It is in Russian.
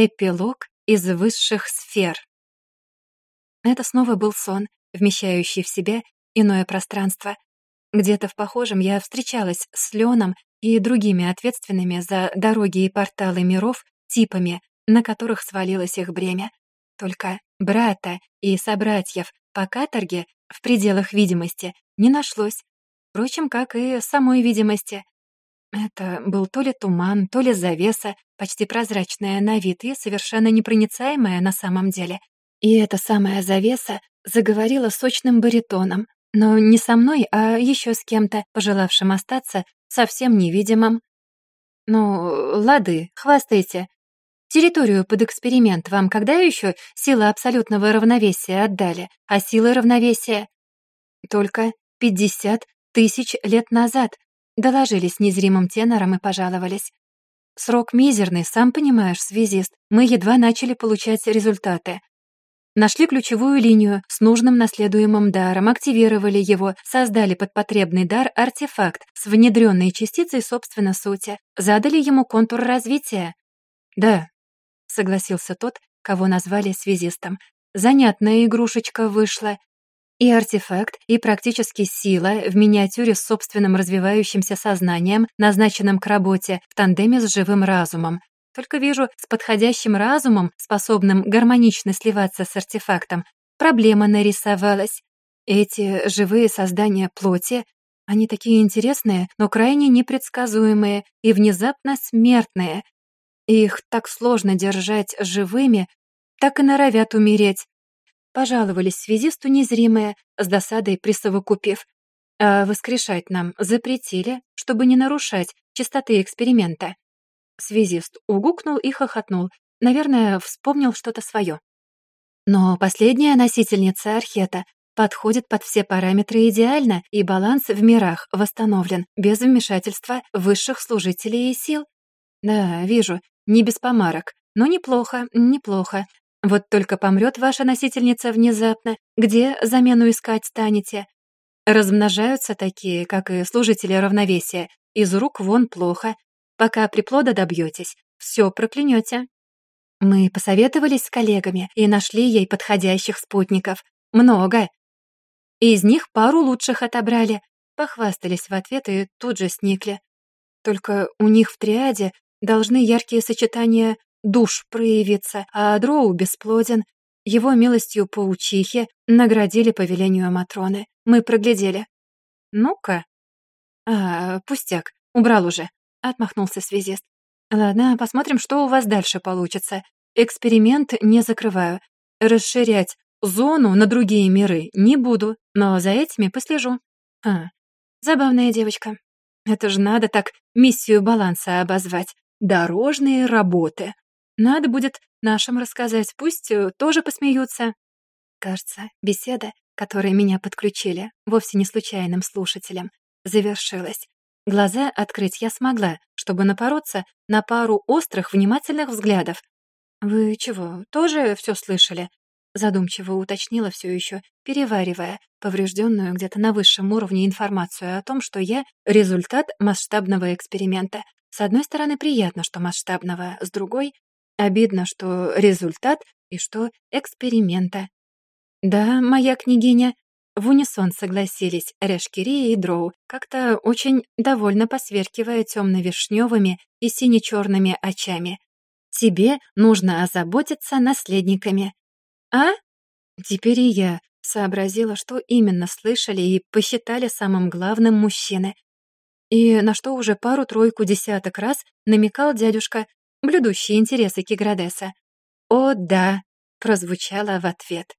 Эпилог из высших сфер. Это снова был сон, вмещающий в себя иное пространство. Где-то в похожем я встречалась с Леном и другими ответственными за дороги и порталы миров типами, на которых свалилось их бремя. Только брата и собратьев по каторге в пределах видимости не нашлось. Впрочем, как и самой видимости. Это был то ли туман, то ли завеса, почти прозрачная на вид и совершенно непроницаемая на самом деле. И эта самая завеса заговорила сочным баритоном, но не со мной, а еще с кем-то, пожелавшим остаться совсем невидимым. «Ну, лады, хвастайте. Территорию под эксперимент вам когда еще силы абсолютного равновесия отдали, а силы равновесия? Только пятьдесят тысяч лет назад доложились незримым тенором и пожаловались. Срок мизерный, сам понимаешь, связист. Мы едва начали получать результаты. Нашли ключевую линию с нужным наследуемым даром, активировали его, создали под потребный дар артефакт с внедренной частицей собственно сути, задали ему контур развития. «Да», — согласился тот, кого назвали связистом. «Занятная игрушечка вышла. И артефакт, и практически сила в миниатюре с собственным развивающимся сознанием, назначенным к работе в тандеме с живым разумом. Только вижу, с подходящим разумом, способным гармонично сливаться с артефактом, проблема нарисовалась. Эти живые создания плоти, они такие интересные, но крайне непредсказуемые и внезапно смертные. Их так сложно держать живыми, так и норовят умереть. Пожаловались связисту незримые, с досадой присовокупив. А воскрешать нам запретили, чтобы не нарушать чистоты эксперимента. Связист угукнул и хохотнул. Наверное, вспомнил что-то свое. Но последняя носительница архета подходит под все параметры идеально, и баланс в мирах восстановлен, без вмешательства высших служителей и сил. Да, вижу, не без помарок, но неплохо, неплохо. Вот только помрет ваша носительница внезапно, где замену искать станете? Размножаются такие, как и служители равновесия, из рук вон плохо, Пока приплода добьетесь, все проклянете. Мы посоветовались с коллегами и нашли ей подходящих спутников. Много. Из них пару лучших отобрали. Похвастались в ответ и тут же сникли. Только у них в триаде должны яркие сочетания душ проявиться, а Дроу бесплоден. Его милостью паучихи наградили по велению Матроны. Мы проглядели. Ну-ка. А, пустяк, убрал уже. — отмахнулся связист. «Ладно, посмотрим, что у вас дальше получится. Эксперимент не закрываю. Расширять зону на другие миры не буду, но за этими послежу». «А, забавная девочка. Это же надо так миссию баланса обозвать. Дорожные работы. Надо будет нашим рассказать, пусть э, тоже посмеются». Кажется, беседа, которой меня подключили, вовсе не случайным слушателем, завершилась. Глаза открыть я смогла, чтобы напороться на пару острых, внимательных взглядов. «Вы чего, тоже все слышали?» Задумчиво уточнила все еще, переваривая поврежденную где-то на высшем уровне информацию о том, что я — результат масштабного эксперимента. С одной стороны, приятно, что масштабного, с другой — обидно, что результат и что эксперимента. «Да, моя княгиня», в унисон согласились Решкири и Дроу, как-то очень довольно посверкивая темно-вишневыми и сине-черными очами. «Тебе нужно озаботиться наследниками». «А?» Теперь и я сообразила, что именно слышали и посчитали самым главным мужчины. И на что уже пару-тройку десяток раз намекал дядюшка, блюдущий интересы Киградеса. «О, да!» — прозвучало в ответ.